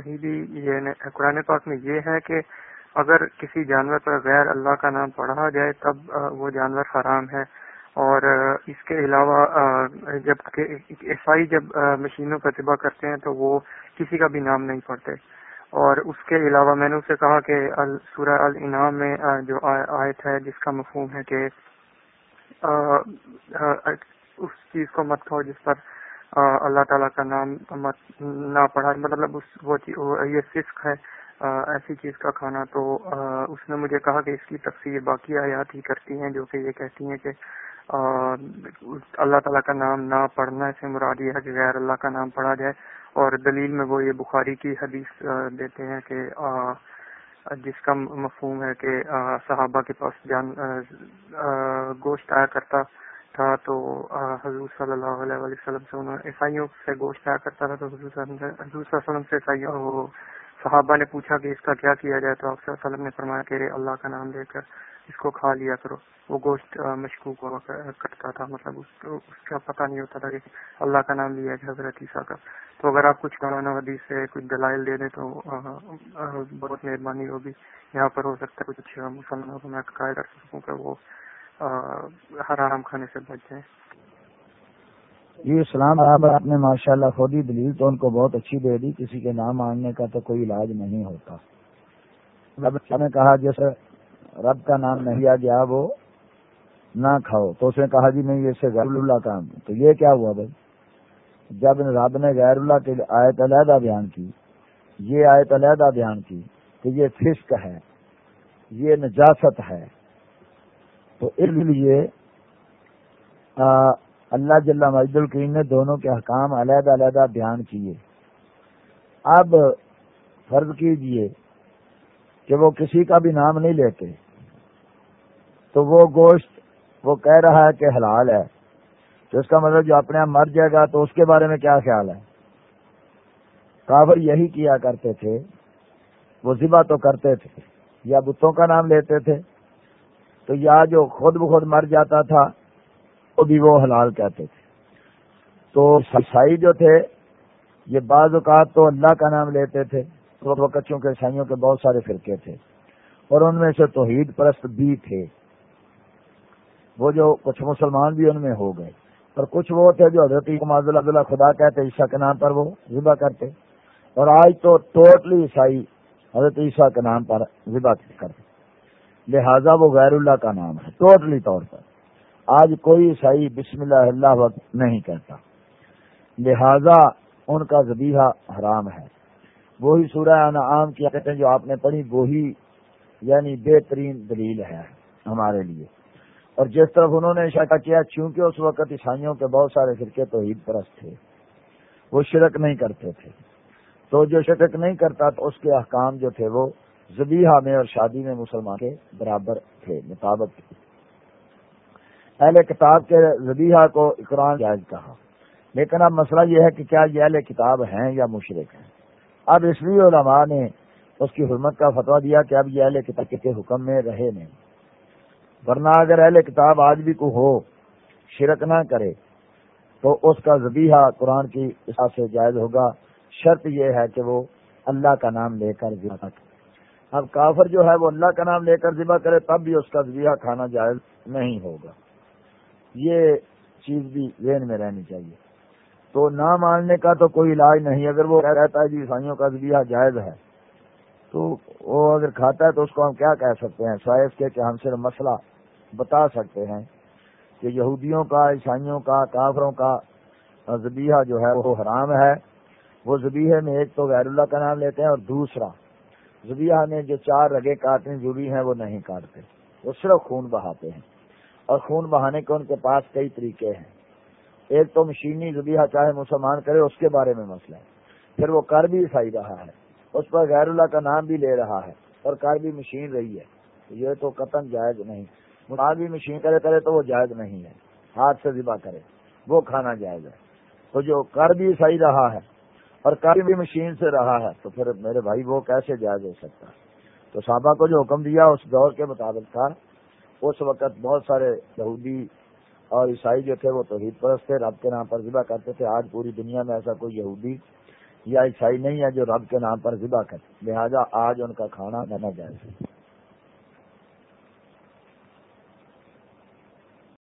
کہیں بھی یہ قرآن پاک میں یہ ہے کہ اگر کسی جانور پر غیر اللہ کا نام پڑھا جائے تب وہ جانور حرام ہے۔ اور اس کے علاوہ جب عیسائی جب مشینوں کا اتباع کرتے ہیں تو وہ کسی کا بھی نام نہیں پڑھتے۔ اور اس کے علاوہ میں نے اسے کہا کہ سورہ الانعام میں جو آیت ہے، جس کا مفہوم ہے کہ اس چیز کو مت کھاؤ جس پر اللہ تعالیٰ کا نام نہ پڑھا۔ مطلب اس وہ یہ فسق ہے ایسی چیز کا کھانا۔ تو اس نے مجھے کہا کہ اس کی تفصیل باقی آیات ہی کرتی ہیں جو کہ یہ کہتی ہیں کہ اللہ تعالیٰ کا نام نہ پڑھنا سے مراد یہ ہے کہ غیر اللہ کا نام پڑھا جائے۔ اور دلیل میں وہ یہ بخاری کی حدیث دیتے ہیں کہ جس کا مفہوم ہے کہ صحابہ کے پاس جان گوشت آیا کرتا۔ تھا تو حضور صلی اللہ علیہ وسلم سے انہوں عیسائیوں سے گوشت آیا کرتا تھا تو حضور صلی اللہ علیہ وسلم سے عیسائیوں صحابہ نے پوچھا کہ اس کا کیا کیا جائے؟ تو آپ صلی اللہ علیہ وسلم نے فرمایا کہ اللہ کا نام لے کر اس کو کھا لیا کرو۔ وہ گوشت مشکوک ہوا کرتا تھا مطلب اس کا پتہ نہیں ہوتا تھا کہ اللہ کا نام لیا جائے حضرت عیسیٰ کا۔ تو اگر آپ کچھ قرآن حدیث سے کچھ دلائل دے دیں تو بہت مہربانی ہوگی۔ یہاں پر ہو سکتا ہے کچھ مسلمانوں کو میں قائد کر سکوں کہ وہ حرام کھانے سے بچ جائیں جی اسلام آپ نے ماشاء اللہ خود ہی دلیل تو ان کو بہت اچھی دے دی، کسی کے نام مانگنے کا تو کوئی علاج نہیں ہوتا۔ نے کہا، جیسے رب کا نام نہیں آ گیا، وہ نہ کھاؤ۔ تو اس نے کہا جی نہیں، یہ غیر اللہ کام تو یہ کیا ہوا بھائی؟ جب رب نے غیر اللہ کے آیت علیحدہ بیان کی، یہ آیت علیحدہ بیان کی کہ یہ فسق ہے، یہ نجاست ہے۔ تو اس لیے اللہ جل مجد الکریم نے دونوں کے حکام علیحدہ علیحدہ بیان کیے۔ اب فرض کیجیے کہ وہ کسی کا بھی نام نہیں لیتے۔ تو وہ گوشت وہ کہہ رہا ہے کہ حلال ہے۔ تو اس کا مطلب جو اپنے آپ مر جائے گا تو اس کے بارے میں کیا خیال ہے؟ کافر یہی کیا کرتے تھے، وہ ذبح تو کرتے تھے یا بتوں کا نام لیتے تھے۔ تو یا جو خود بخود مر جاتا تھا، وہ بھی وہ حلال کہتے تھے۔ تو سسائی جو تھے، یہ بعض اوقات تو اللہ کا نام لیتے تھے وقت چونکہ عیسائیوں کے بہت سارے فرقے تھے۔ اور ان میں سے توحید پرست بھی تھے۔ وہ جو کچھ مسلمان بھی ان میں ہو گئے۔ اور کچھ وہ تھے جو حضرت اللہ خدا کہتے، عیسیٰ کے نام پر وہ ذبح کرتے۔ اور آج تو ٹوٹلی عیسائی حضرت عیسیٰ کے نام پر ذبح کرتے۔ لہذا وہ غیر اللہ کا نام ہے ٹوٹلی طور پر۔ آج کوئی عیسائی بسم اللہ اللہ وقت نہیں کہتا۔ لہذا ان کا ذبیحہ حرام ہے۔ وہی سورہ عام کیا کہتے ہیں جو آپ نے پڑھی، وہی یعنی بہترین دلیل ہے ہمارے لیے۔ اور جس طرف انہوں نے اشارہ کیا، چونکہ اس وقت عیسائیوں کے بہت سارے فرقے تو عید پرست تھے، وہ شرک نہیں کرتے تھے۔ تو جو شرک نہیں کرتا تو اس کے احکام جو تھے وہ زبیحہ میں اور شادی میں مسلمان کے برابر تھے، مطابق۔ اہل کتاب کے زبیحہ کو اقران جائز کہا۔ لیکن اب مسئلہ یہ ہے کہ کیا یہ اہل کتاب ہیں یا مشرق ہیں؟ اب اس لیے علماء نے اس کی حرمت کا فتویٰ دیا کہ اب یہ اہل کتاب کے حکم میں رہے نہیں۔ ورنہ اگر اہل کتاب آج بھی کو ہو، شرک نہ کرے، تو اس کا زبیحہ قرآن کی حساب سے جائز ہوگا۔ شرط یہ ہے کہ وہ اللہ کا نام لے کر ذبح کرے اب کافر جو ہے وہ اللہ کا نام لے کر ذبح کرے، تب بھی اس کا ذبیحہ کھانا جائز نہیں ہوگا۔ یہ چیز بھی ذہن میں رہنی چاہیے۔ تو نہ ماننے کا تو کوئی علاج نہیں، اگر وہ رہتا ہے جی عیسائیوں کا ذبیحہ جائز ہے، تو وہ اگر کھاتا ہے تو اس کو ہم کیا کہہ سکتے ہیں؟ سائز کے کہ ہم صرف مسئلہ بتا سکتے ہیں کہ یہودیوں کا، عیسائیوں کا، کافروں کا زبیحہ جو ہے وہ حرام ہے۔ وہ زبیحے میں ایک تو غیر اللہ کا نام لیتے ہیں اور دوسرا زبیحہ میں جو چار رگے کاٹنے ضروری ہیں وہ نہیں کاٹتے۔ وہ صرف خون بہاتے ہیں۔ اور خون بہانے کے ان کے پاس کئی طریقے ہیں۔ ایک تو مشینی زبیحہ چاہے مسلمان کرے، اس کے بارے میں مسئلہ ہے۔ پھر وہ کر بھی صحیح رہا ہے۔ اس پر غیر اللہ کا نام بھی لے رہا ہے۔ اور کر بھی مشین رہی ہے۔ یہ تو قتل جائز نہیں۔ مراد بھی مشین کرے کرے تو وہ جائز نہیں ہے۔ ہاتھ سے ذبح کرے۔ وہ کھانا جائز ہے۔ تو جو کر بھی صحیح رہا ہے اور کر بھی مشین سے رہا ہے، تو پھر میرے بھائی وہ کیسے جائز ہو سکتا؟ ہے تو صحابہ کو جو حکم دیا اس دور کے مطابق تھا، اس وقت بہت سارے یہودی اور عیسائی جو تھے وہ توحید پرست تھے، رب کے نام پر ذبح کرتے تھے۔ آج پوری دنیا میں ایسا کوئی یہودی یا عیسائی نہیں ہے جو رب کے نام پر ذبح کرتے لہذا آج ان کا کھانا نہ جائز